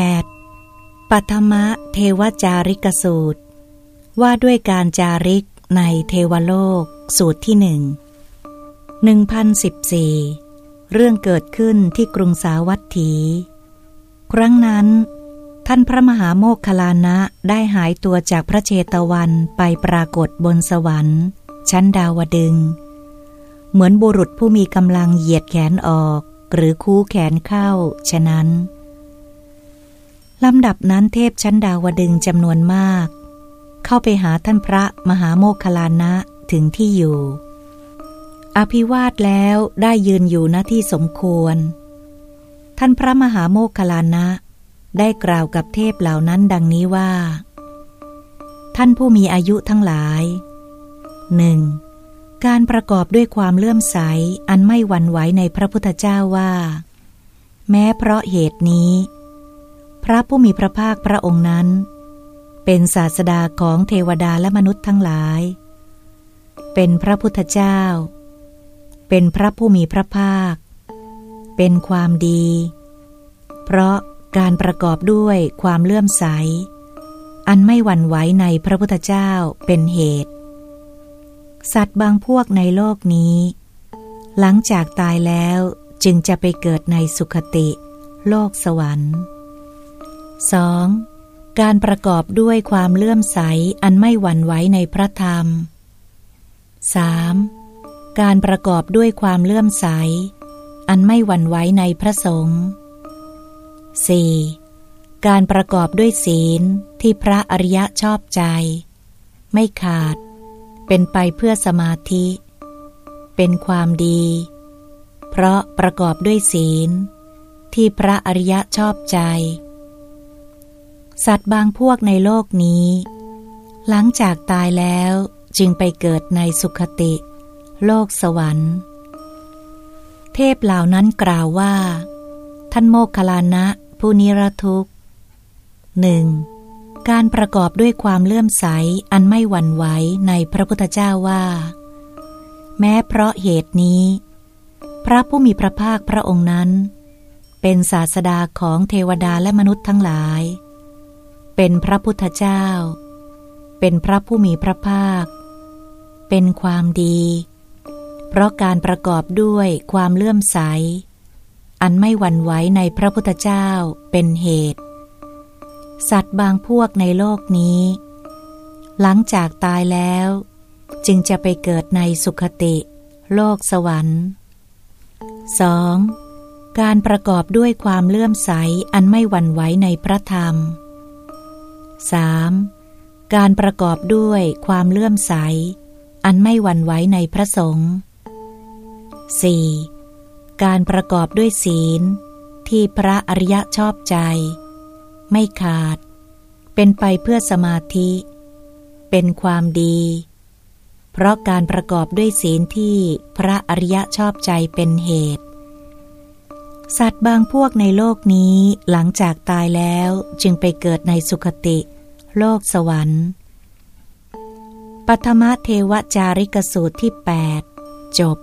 8. ปัทมะเทวจาริกสูตร ว่าด้วยการจาริกในเทวโลก สูตรที่หนึ่งหนึ่งพันสิบสี่เรื่องเกิดขึ้นที่กรุงสาวัตถี ครั้งนั้น ท่านพระมหาโมคคลานะได้หายตัวจากพระเชตวันไปปรากฏบนสวรรค์ ชั้นดาวดึง เหมือนบุรุษผู้มีกำลังเหยียดแขนออก หรือคู่แขนเข้า ฉะนั้น ลำดับนั้นเทพชั้นดาวดึงจำนวนมาก เข้าไปหาท่านพระมหาโมคคลานะถึงที่อยู่ อภิวาทแล้วได้ยืนอยู่หน้าที่สมควร ท่านพระมหาโมคคลานะ ได้กล่าวกับเทพเหล่านั้นดังนี้ว่า ท่านผู้มีอายุทั้งหลายหนึ่งการประกอบด้วยความเลื่อมใสอันไม่หวั่นไหวในพระพุทธเจ้าว่า แม้เพราะเหตุนี้ พระผู้มีพระภาคพระองค์นั้น เป็นศาสดาของเทวดาและมนุษย์ทั้งหลาย เป็นพระพุทธเจ้า เป็นพระผู้มีพระภาค เป็นความดี เพราะการประกอบด้วยความเลื่อมใส อันไม่หวั่นไหวในพระพุทธเจ้าเป็นเหตุ สัตว์บางพวกในโลกนี้ หลังจากตายแล้วจึงจะไปเกิดในสุขติ โลกสวรรค์ 2. การประกอบด้วยความเลื่อมใสอันไม่หวั่นไหวในพระธรรม 3. การประกอบด้วยความเลื่อมใส อันไม่หวั่นไหวในพระสงฆ์ 4. การประกอบด้วยศีลที่พระอริยะชอบใจ ไม่ขาด เป็นไปเพื่อสมาธิ เป็นความดี เพราะประกอบด้วยศีล ที่พระอริยะชอบใจ สัตว์บางพวกในโลกนี้ หลังจากตายแล้วจึงไปเกิดในสุขติ โลกสวรรค์ เทพเหล่านั้นกล่าวว่า ท่านโมคคลานะผู้นิรทุกข์หนึ่งการประกอบด้วยความเลื่อมใสอันไม่หวั่นไหวในพระพุทธเจ้าว่า แม้เพราะเหตุนี้ พระผู้มีพระภาคพระองค์นั้น เป็นศาสดาของเทวดาและมนุษย์ทั้งหลาย เป็นพระพุทธเจ้า เป็นพระผู้มีพระภาค เป็นความดี เพราะการประกอบด้วยความเลื่อมใส อันไม่หวั่นไหวในพระพุทธเจ้าเป็นเหตุ สัตว์บางพวกในโลกนี้ หลังจากตายแล้ว จึงจะไปเกิดในสุขติ โลกสวรรค์ 2. การประกอบด้วยความเลื่อมใสอันไม่หวั่นไหวในพระธรรม 3. การประกอบด้วยความเลื่อมใส อันไม่หวั่นไหวในพระสงฆ์ 4. การประกอบด้วยศีล ที่พระอริยะชอบใจ ไม่ขาด เป็นไปเพื่อสมาธิ เป็นความดี เพราะการประกอบด้วยศีลที่พระอริยะชอบใจเป็นเหตุ สัตว์บางพวกในโลกนี้หลังจากตายแล้วจึงไปเกิดในสุคติ โลกสวรรค์ ปัทมเทวจาริกสูตรที่ 8 จบ